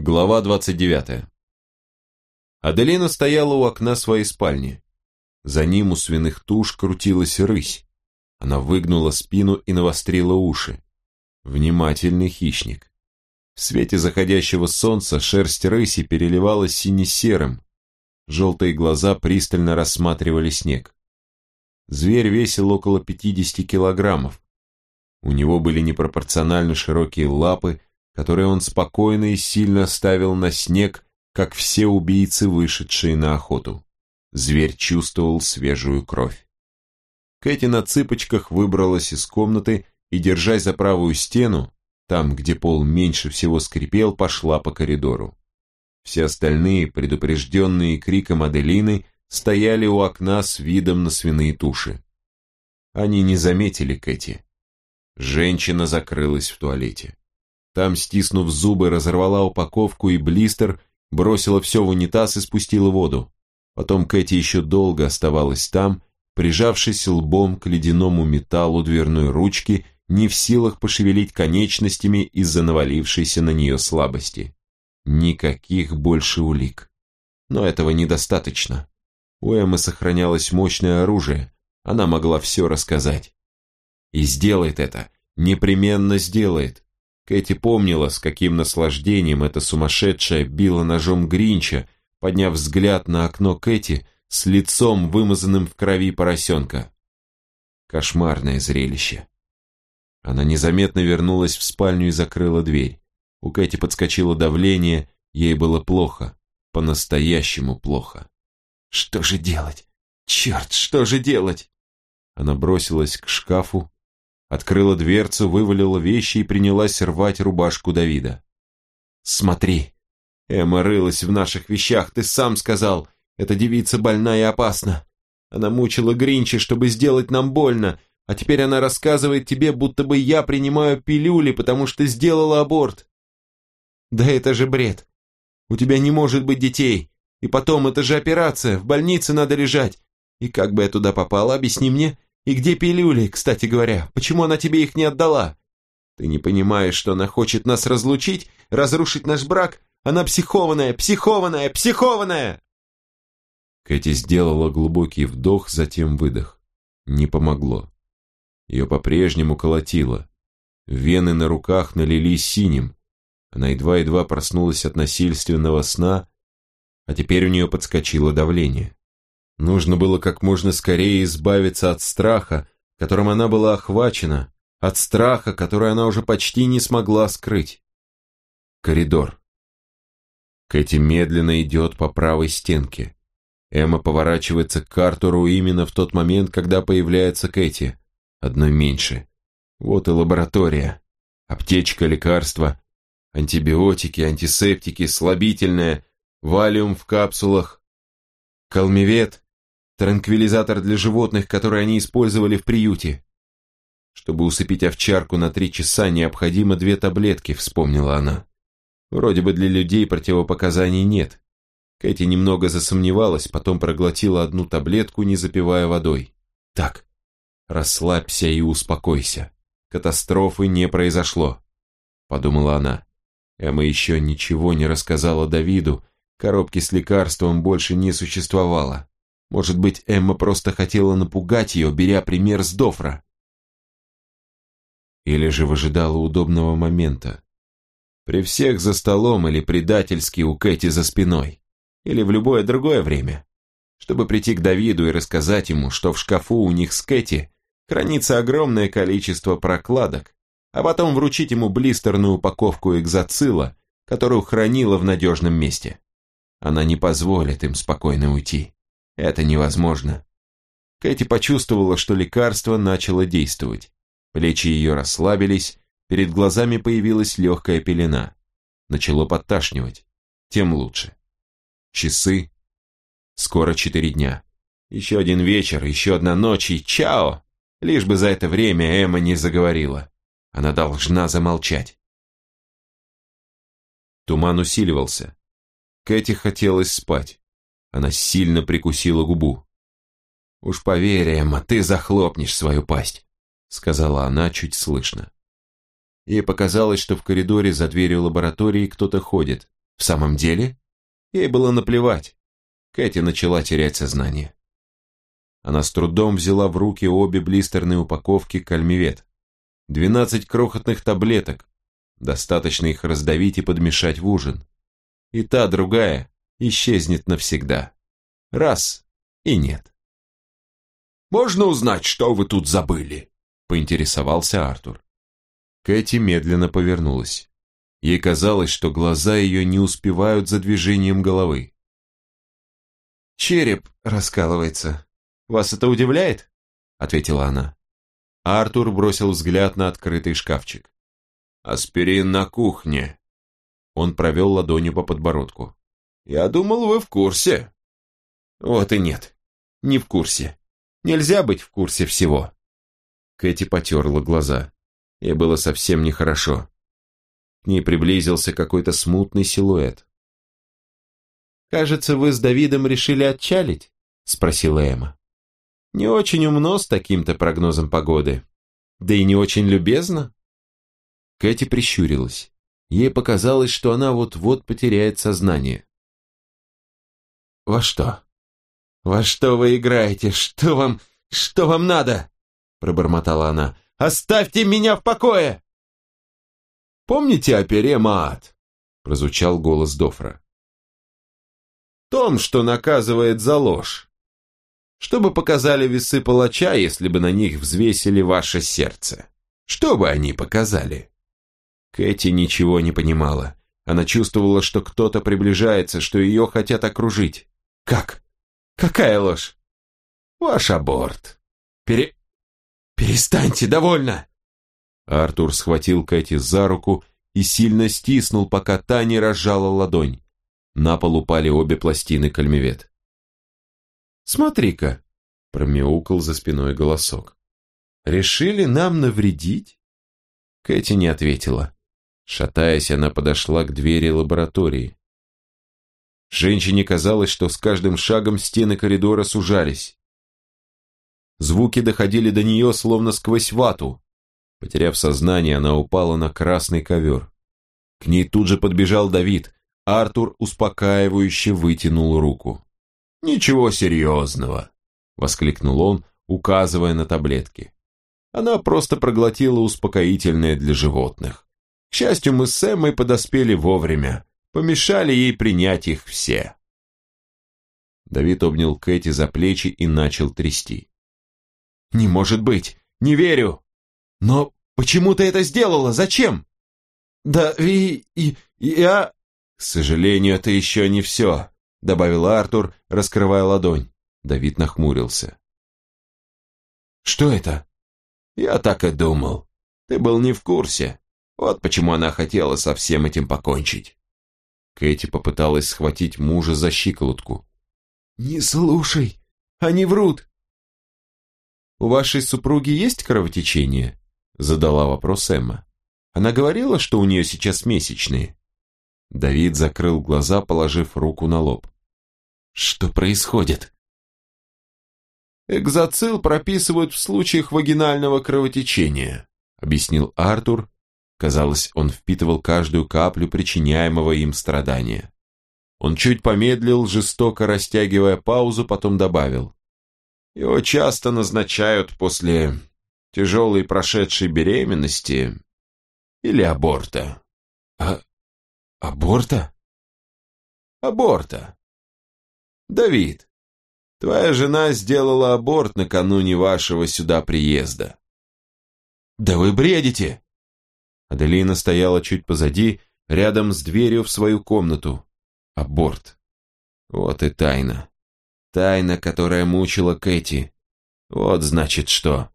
Глава 29. Аделина стояла у окна своей спальни. За ним у свиных туш крутилась рысь. Она выгнула спину и навострила уши. Внимательный хищник. В свете заходящего солнца шерсть рыси переливалась сине-серым. Желтые глаза пристально рассматривали снег. Зверь весил около 50 килограммов. У него были непропорционально широкие лапы, которые он спокойно и сильно ставил на снег, как все убийцы, вышедшие на охоту. Зверь чувствовал свежую кровь. Кэти на цыпочках выбралась из комнаты и, держась за правую стену, там, где пол меньше всего скрипел, пошла по коридору. Все остальные, предупрежденные криком Аделины, стояли у окна с видом на свиные туши. Они не заметили Кэти. Женщина закрылась в туалете. Там, стиснув зубы, разорвала упаковку и блистер, бросила все в унитаз и спустила воду. Потом Кэти еще долго оставалась там, прижавшись лбом к ледяному металлу дверной ручки, не в силах пошевелить конечностями из-за навалившейся на нее слабости. Никаких больше улик. Но этого недостаточно. У Эммы сохранялось мощное оружие, она могла все рассказать. И сделает это, непременно сделает. Кэти помнила, с каким наслаждением эта сумасшедшая била ножом Гринча, подняв взгляд на окно Кэти с лицом, вымазанным в крови поросенка. Кошмарное зрелище. Она незаметно вернулась в спальню и закрыла дверь. У Кэти подскочило давление, ей было плохо, по-настоящему плохо. Что же делать? Черт, что же делать? Она бросилась к шкафу, Открыла дверцу, вывалила вещи и принялась рвать рубашку Давида. «Смотри!» Эмма рылась в наших вещах, ты сам сказал. Эта девица больна и опасна. Она мучила Гринча, чтобы сделать нам больно, а теперь она рассказывает тебе, будто бы я принимаю пилюли, потому что сделала аборт. Да это же бред. У тебя не может быть детей. И потом, это же операция, в больнице надо лежать. И как бы я туда попала, объясни мне, и где пилюли, кстати говоря? Почему она тебе их не отдала? Ты не понимаешь, что она хочет нас разлучить, разрушить наш брак? Она психованная, психованная, психованная!» Кэти сделала глубокий вдох, затем выдох. Не помогло. Ее по-прежнему колотило. Вены на руках налились синим. Она едва-едва проснулась от насильственного сна, а теперь у нее подскочило давление. Нужно было как можно скорее избавиться от страха, которым она была охвачена, от страха, который она уже почти не смогла скрыть. Коридор. Кэти медленно идет по правой стенке. Эмма поворачивается к Картуру именно в тот момент, когда появляется Кэти. Одной меньше. Вот и лаборатория. Аптечка, лекарства, антибиотики, антисептики, слабительное, валиум в капсулах, калмивет, Транквилизатор для животных, который они использовали в приюте. Чтобы усыпить овчарку на три часа, необходимо две таблетки, вспомнила она. Вроде бы для людей противопоказаний нет. Кэти немного засомневалась, потом проглотила одну таблетку, не запивая водой. Так, расслабься и успокойся. Катастрофы не произошло, подумала она. Эмма еще ничего не рассказала Давиду, коробки с лекарством больше не существовало. Может быть, Эмма просто хотела напугать ее, беря пример с Дофра. Или же выжидала удобного момента. При всех за столом или предательски у Кэти за спиной. Или в любое другое время. Чтобы прийти к Давиду и рассказать ему, что в шкафу у них с Кэти хранится огромное количество прокладок, а потом вручить ему блистерную упаковку экзоцила, которую хранила в надежном месте. Она не позволит им спокойно уйти. Это невозможно. Кэти почувствовала, что лекарство начало действовать. Плечи ее расслабились, перед глазами появилась легкая пелена. Начало подташнивать. Тем лучше. Часы. Скоро четыре дня. Еще один вечер, еще одна ночь и чао! Лишь бы за это время Эмма не заговорила. Она должна замолчать. Туман усиливался. Кэти хотелось спать. Она сильно прикусила губу. «Уж поверь, Эмма, ты захлопнешь свою пасть», — сказала она чуть слышно. Ей показалось, что в коридоре за дверью лаборатории кто-то ходит. В самом деле, ей было наплевать. Кэти начала терять сознание. Она с трудом взяла в руки обе блистерные упаковки кальмивет. Двенадцать крохотных таблеток. Достаточно их раздавить и подмешать в ужин. И та, другая, исчезнет навсегда. Раз и нет. «Можно узнать, что вы тут забыли?» – поинтересовался Артур. Кэти медленно повернулась. Ей казалось, что глаза ее не успевают за движением головы. «Череп раскалывается. Вас это удивляет?» – ответила она. Артур бросил взгляд на открытый шкафчик. «Аспирин на кухне». Он провел ладонью по подбородку. «Я думал, вы в курсе». «Вот и нет. Не в курсе. Нельзя быть в курсе всего». Кэти потерла глаза. Ей было совсем нехорошо. К ней приблизился какой-то смутный силуэт. «Кажется, вы с Давидом решили отчалить?» – спросила Эмма. «Не очень умно с таким-то прогнозом погоды. Да и не очень любезно». Кэти прищурилась. Ей показалось, что она вот-вот потеряет сознание. «Во что? Во что вы играете? Что вам... что вам надо?» Пробормотала она. «Оставьте меня в покое!» «Помните о пере Маат?» Прозвучал голос Дофра. «Том, что наказывает за ложь. Чтобы показали весы палача, если бы на них взвесили ваше сердце. Что бы они показали?» Кэти ничего не понимала. Она чувствовала, что кто-то приближается, что ее хотят окружить. «Как? Какая ложь?» «Ваш аборт». «Пере... перестаньте, довольно!» Артур схватил Кэти за руку и сильно стиснул, пока та не разжала ладонь. На пол упали обе пластины кальмивет. «Смотри-ка!» – промяукал за спиной голосок. «Решили нам навредить?» Кэти не ответила. Шатаясь, она подошла к двери лаборатории. Женщине казалось, что с каждым шагом стены коридора сужались. Звуки доходили до нее, словно сквозь вату. Потеряв сознание, она упала на красный ковер. К ней тут же подбежал Давид. Артур успокаивающе вытянул руку. «Ничего серьезного», — воскликнул он, указывая на таблетки. Она просто проглотила успокоительное для животных. К счастью, мы с Эммой подоспели вовремя, помешали ей принять их все. Давид обнял Кэти за плечи и начал трясти. «Не может быть! Не верю! Но почему ты это сделала? Зачем?» «Да и... и... я...» «К сожалению, это еще не все», — добавил Артур, раскрывая ладонь. Давид нахмурился. «Что это?» «Я так и думал. Ты был не в курсе. Вот почему она хотела со всем этим покончить. Кэти попыталась схватить мужа за щиколотку. «Не слушай, они врут!» «У вашей супруги есть кровотечение?» Задала вопрос Эмма. «Она говорила, что у нее сейчас месячные?» Давид закрыл глаза, положив руку на лоб. «Что происходит?» «Экзоцил прописывают в случаях вагинального кровотечения», объяснил Артур, Казалось, он впитывал каждую каплю причиняемого им страдания. Он чуть помедлил, жестоко растягивая паузу, потом добавил. Его часто назначают после тяжелой прошедшей беременности или аборта. А... аборта? Аборта. Давид, твоя жена сделала аборт накануне вашего сюда приезда. Да вы бредите! Аделина стояла чуть позади, рядом с дверью в свою комнату. Аборт. Вот и тайна. Тайна, которая мучила Кэти. Вот значит что.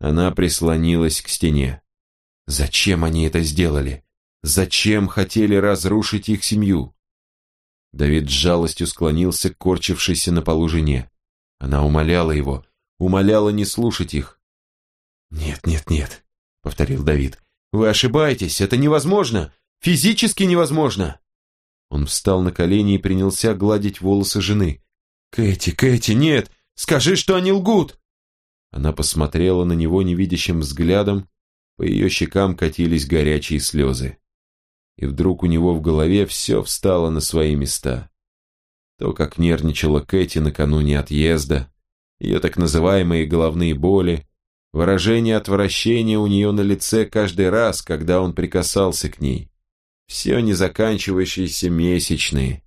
Она прислонилась к стене. Зачем они это сделали? Зачем хотели разрушить их семью? Давид с жалостью склонился к корчившейся на полу жене. Она умоляла его, умоляла не слушать их. «Нет, нет, нет», — повторил Давид. Вы ошибаетесь, это невозможно, физически невозможно. Он встал на колени и принялся гладить волосы жены. Кэти, Кэти, нет, скажи, что они лгут. Она посмотрела на него невидящим взглядом, по ее щекам катились горячие слезы. и вдруг у него в голове все встало на свои места. То, как нервничала Кэти накануне отъезда, ее так называемые головные боли, выражение отвращения у нее на лице каждый раз, когда он прикасался к ней. Все незаканчивающиеся месячные,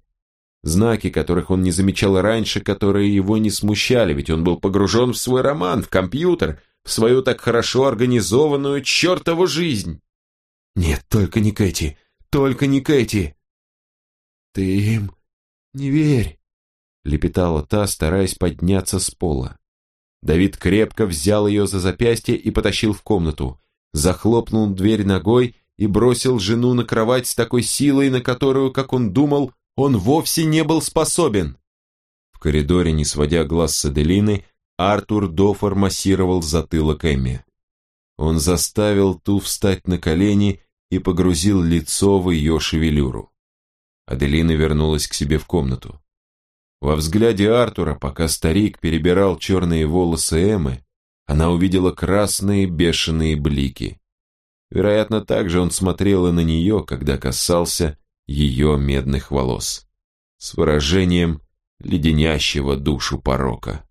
знаки, которых он не замечал раньше, которые его не смущали, ведь он был погружен в свой роман, в компьютер, в свою так хорошо организованную чертову жизнь. Нет, только не Кэти, только не Кэти. Ты им не верь, лепетала та, стараясь подняться с пола. Давид крепко взял ее за запястье и потащил в комнату, захлопнул дверь ногой и бросил жену на кровать с такой силой, на которую, как он думал, он вовсе не был способен. В коридоре, не сводя глаз с Аделины, Артур Дофор массировал затылок Эмми. Он заставил ту встать на колени и погрузил лицо в ее шевелюру. Аделина вернулась к себе в комнату. Во взгляде Артура, пока старик перебирал черные волосы Эммы, она увидела красные бешеные блики. Вероятно, так же он смотрел и на нее, когда касался ее медных волос, с выражением леденящего душу порока.